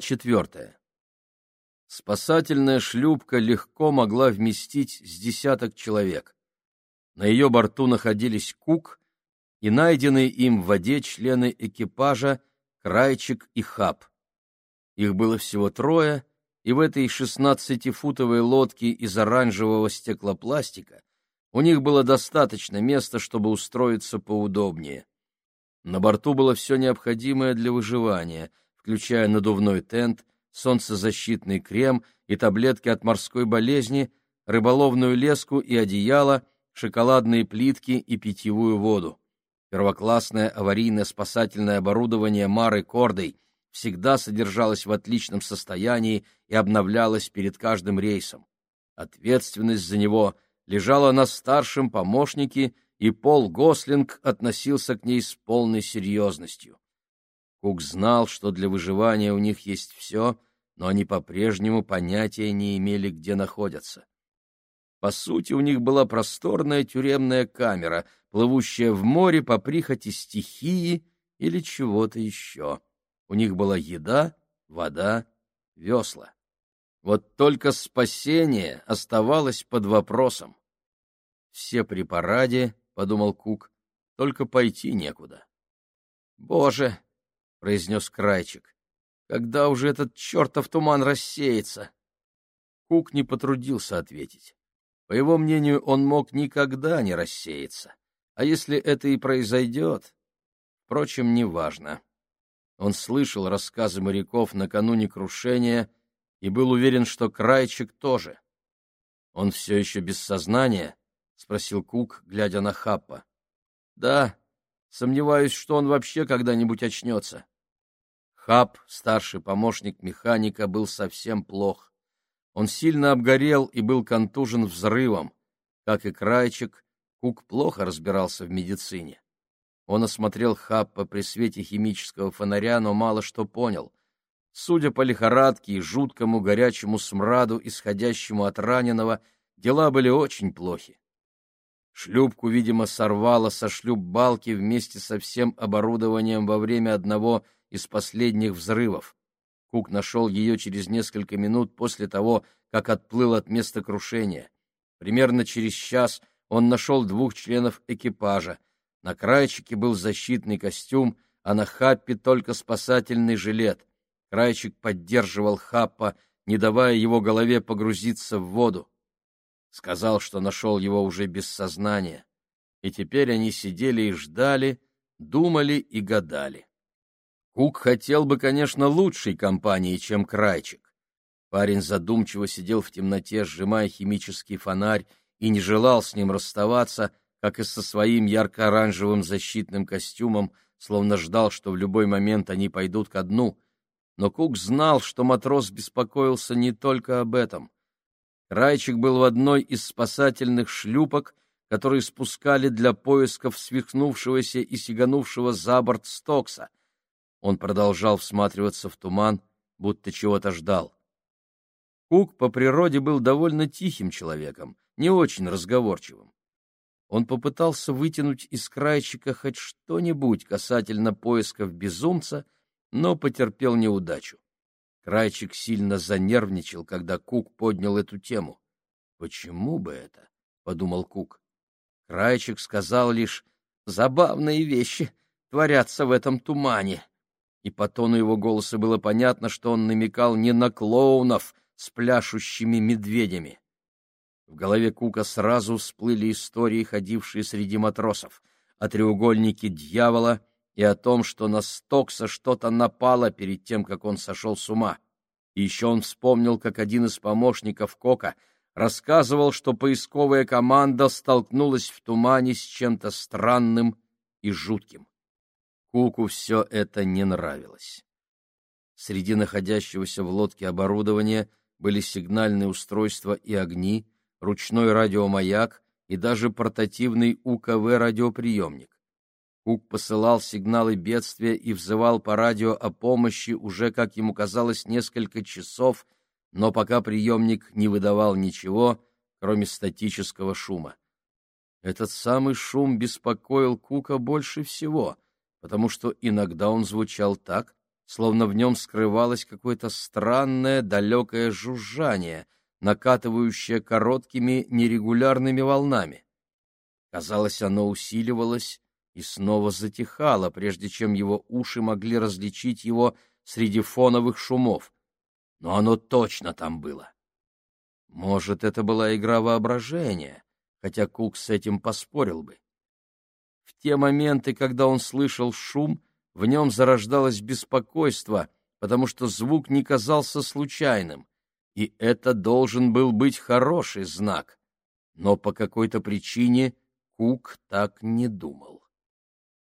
четвертое. Спасательная шлюпка легко могла вместить с десяток человек. На ее борту находились Кук и найденные им в воде члены экипажа Крайчик и Хаб. Их было всего трое, и в этой шестнадцатифутовой лодке из оранжевого стеклопластика у них было достаточно места, чтобы устроиться поудобнее. На борту было все необходимое для выживания, включая надувной тент, солнцезащитный крем и таблетки от морской болезни, рыболовную леску и одеяло, шоколадные плитки и питьевую воду. Первоклассное аварийно-спасательное оборудование Мары Кордой всегда содержалось в отличном состоянии и обновлялось перед каждым рейсом. Ответственность за него лежала на старшем помощнике, и Пол Гослинг относился к ней с полной серьезностью. Кук знал, что для выживания у них есть все, но они по-прежнему понятия не имели, где находятся. По сути, у них была просторная тюремная камера, плывущая в море по прихоти стихии или чего-то еще. У них была еда, вода, весла. Вот только спасение оставалось под вопросом. «Все при параде», — подумал Кук, — «только пойти некуда». «Боже!» — произнес Крайчик. «Когда уже этот чертов туман рассеется?» Кук не потрудился ответить. По его мнению, он мог никогда не рассеяться. А если это и произойдет? Впрочем, неважно. Он слышал рассказы моряков накануне крушения — и был уверен, что Крайчик тоже. «Он все еще без сознания?» — спросил Кук, глядя на Хаппа. «Да, сомневаюсь, что он вообще когда-нибудь очнется». Хап, старший помощник механика, был совсем плох. Он сильно обгорел и был контужен взрывом. Как и Крайчик, Кук плохо разбирался в медицине. Он осмотрел Хаппа при свете химического фонаря, но мало что понял — Судя по лихорадке и жуткому горячему смраду, исходящему от раненого, дела были очень плохи. Шлюпку, видимо, сорвало со шлюп-балки вместе со всем оборудованием во время одного из последних взрывов. Кук нашел ее через несколько минут после того, как отплыл от места крушения. Примерно через час он нашел двух членов экипажа. На крайчике был защитный костюм, а на хаппе только спасательный жилет — Крайчик поддерживал Хаппа, не давая его голове погрузиться в воду. Сказал, что нашел его уже без сознания. И теперь они сидели и ждали, думали и гадали. Кук хотел бы, конечно, лучшей компании, чем Крайчик. Парень задумчиво сидел в темноте, сжимая химический фонарь, и не желал с ним расставаться, как и со своим ярко-оранжевым защитным костюмом, словно ждал, что в любой момент они пойдут ко дну, но Кук знал, что матрос беспокоился не только об этом. Райчик был в одной из спасательных шлюпок, которые спускали для поисков свихнувшегося и сиганувшего за борт Стокса. Он продолжал всматриваться в туман, будто чего-то ждал. Кук по природе был довольно тихим человеком, не очень разговорчивым. Он попытался вытянуть из крайчика хоть что-нибудь касательно поисков безумца, но потерпел неудачу. Крайчик сильно занервничал, когда Кук поднял эту тему. «Почему бы это?» — подумал Кук. Крайчик сказал лишь «забавные вещи творятся в этом тумане». И по тону его голоса было понятно, что он намекал не на клоунов с пляшущими медведями. В голове Кука сразу всплыли истории, ходившие среди матросов, о треугольнике дьявола — и о том, что на Стокса что-то напало перед тем, как он сошел с ума. И еще он вспомнил, как один из помощников Кока рассказывал, что поисковая команда столкнулась в тумане с чем-то странным и жутким. Куку все это не нравилось. Среди находящегося в лодке оборудования были сигнальные устройства и огни, ручной радиомаяк и даже портативный УКВ-радиоприемник. Кук посылал сигналы бедствия и взывал по радио о помощи уже, как ему казалось, несколько часов, но пока приемник не выдавал ничего, кроме статического шума. Этот самый шум беспокоил Кука больше всего, потому что иногда он звучал так, словно в нем скрывалось какое-то странное далекое жужжание, накатывающее короткими нерегулярными волнами. Казалось, оно усиливалось и снова затихало, прежде чем его уши могли различить его среди фоновых шумов. Но оно точно там было. Может, это была игра воображения, хотя Кук с этим поспорил бы. В те моменты, когда он слышал шум, в нем зарождалось беспокойство, потому что звук не казался случайным, и это должен был быть хороший знак. Но по какой-то причине Кук так не думал.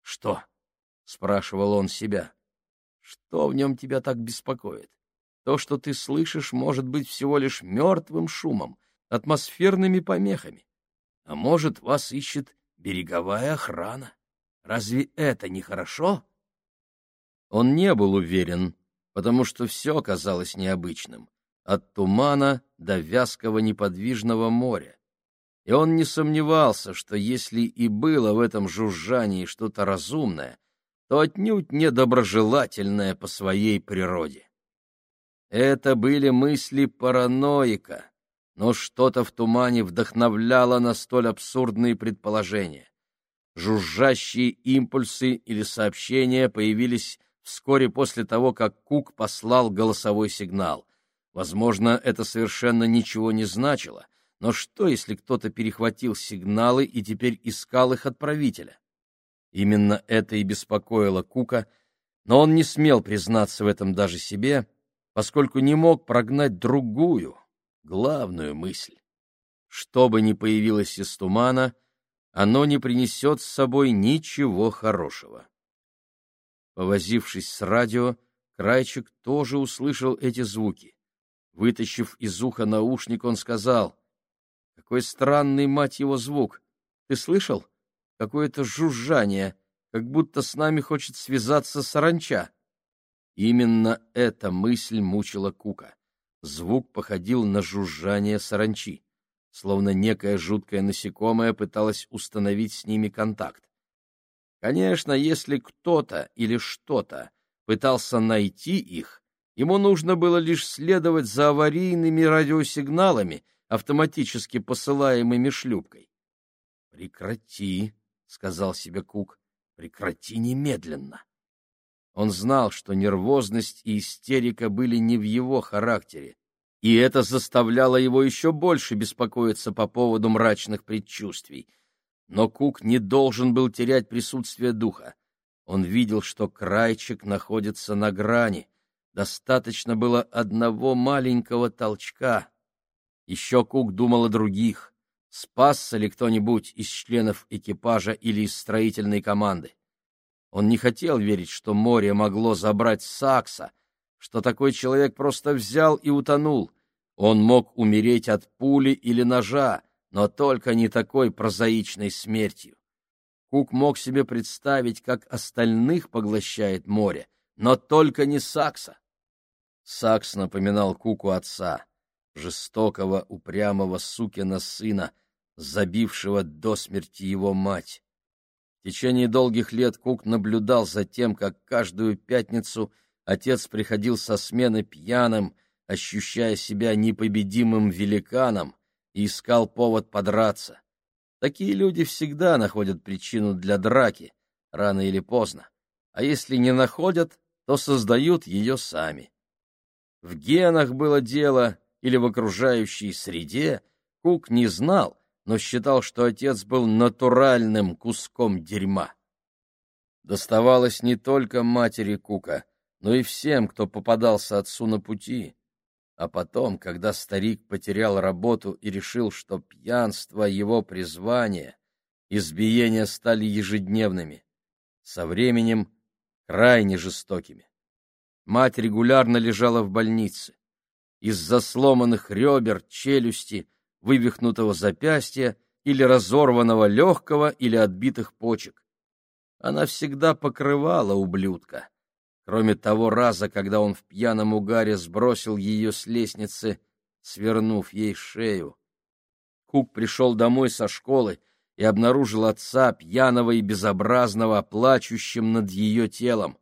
«Что?» — спрашивал он себя. «Что в нем тебя так беспокоит? То, что ты слышишь, может быть всего лишь мертвым шумом, атмосферными помехами. А может, вас ищет береговая охрана. Разве это не хорошо?» Он не был уверен, потому что все казалось необычным, от тумана до вязкого неподвижного моря. И он не сомневался, что если и было в этом жужжании что-то разумное, то отнюдь не доброжелательное по своей природе. Это были мысли параноика, но что-то в тумане вдохновляло на столь абсурдные предположения. Жужжащие импульсы или сообщения появились вскоре после того, как Кук послал голосовой сигнал. Возможно, это совершенно ничего не значило, но что, если кто-то перехватил сигналы и теперь искал их отправителя? Именно это и беспокоило Кука, но он не смел признаться в этом даже себе, поскольку не мог прогнать другую, главную мысль. Что бы ни появилось из тумана, оно не принесет с собой ничего хорошего. Повозившись с радио, Крайчик тоже услышал эти звуки. Вытащив из уха наушник, он сказал, «Какой странный, мать его, звук! Ты слышал? Какое-то жужжание, как будто с нами хочет связаться саранча». Именно эта мысль мучила Кука. Звук походил на жужжание саранчи, словно некое жуткое насекомое пыталось установить с ними контакт. Конечно, если кто-то или что-то пытался найти их, ему нужно было лишь следовать за аварийными радиосигналами, автоматически посылаемыми шлюпкой. «Прекрати», — сказал себе Кук, — «прекрати немедленно». Он знал, что нервозность и истерика были не в его характере, и это заставляло его еще больше беспокоиться по поводу мрачных предчувствий — но Кук не должен был терять присутствие духа. Он видел, что крайчик находится на грани. Достаточно было одного маленького толчка. Еще Кук думал о других. Спасся ли кто-нибудь из членов экипажа или из строительной команды? Он не хотел верить, что море могло забрать Сакса, что такой человек просто взял и утонул. Он мог умереть от пули или ножа, но только не такой прозаичной смертью. Кук мог себе представить, как остальных поглощает море, но только не Сакса. Сакс напоминал Куку отца, жестокого, упрямого сукина сына, забившего до смерти его мать. Течение долгих лет Кук наблюдал за тем, как каждую пятницу отец приходил со смены пьяным, ощущая себя непобедимым великаном, и искал повод подраться. Такие люди всегда находят причину для драки, рано или поздно, а если не находят, то создают ее сами. В генах было дело или в окружающей среде, Кук не знал, но считал, что отец был натуральным куском дерьма. Доставалось не только матери Кука, но и всем, кто попадался отцу на пути, а потом, когда старик потерял работу и решил, что пьянство — его призвание, избиения стали ежедневными, со временем крайне жестокими. Мать регулярно лежала в больнице. Из-за сломанных ребер, челюсти, вывихнутого запястья или разорванного легкого или отбитых почек. Она всегда покрывала ублюдка, кроме того раза, когда он в пьяном угаре сбросил ее с лестницы, свернув ей шею. Кук пришел домой со школы и обнаружил отца, пьяного и безобразного, плачущим над ее телом.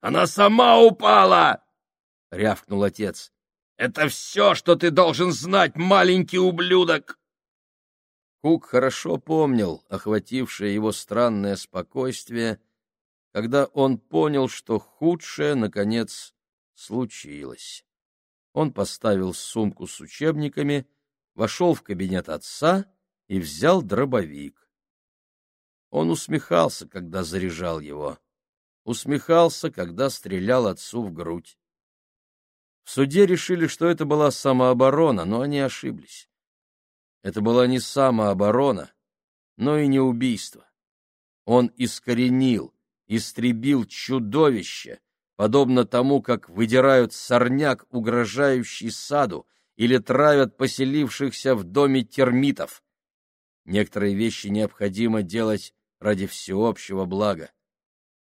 Она сама упала! — рявкнул отец. — Это все, что ты должен знать, маленький ублюдок! Кук хорошо помнил охватившее его странное спокойствие, когда он понял, что худшее, наконец, случилось. Он поставил сумку с учебниками, вошел в кабинет отца и взял дробовик. Он усмехался, когда заряжал его, усмехался, когда стрелял отцу в грудь. В суде решили, что это была самооборона, но они ошиблись. Это была не самооборона, но и не убийство. Он искоренил, истребил чудовище, подобно тому, как выдирают сорняк, угрожающий саду, или травят поселившихся в доме термитов. Некоторые вещи необходимо делать ради всеобщего блага.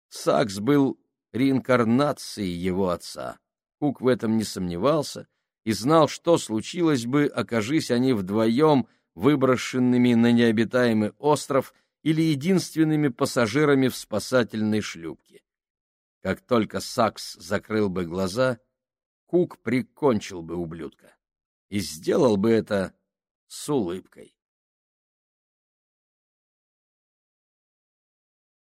Сакс был реинкарнацией его отца. Кук в этом не сомневался и знал, что случилось бы, окажись они вдвоем выброшенными на необитаемый остров или единственными пассажирами в спасательной шлюпке. Как только Сакс закрыл бы глаза, Кук прикончил бы ублюдка и сделал бы это с улыбкой.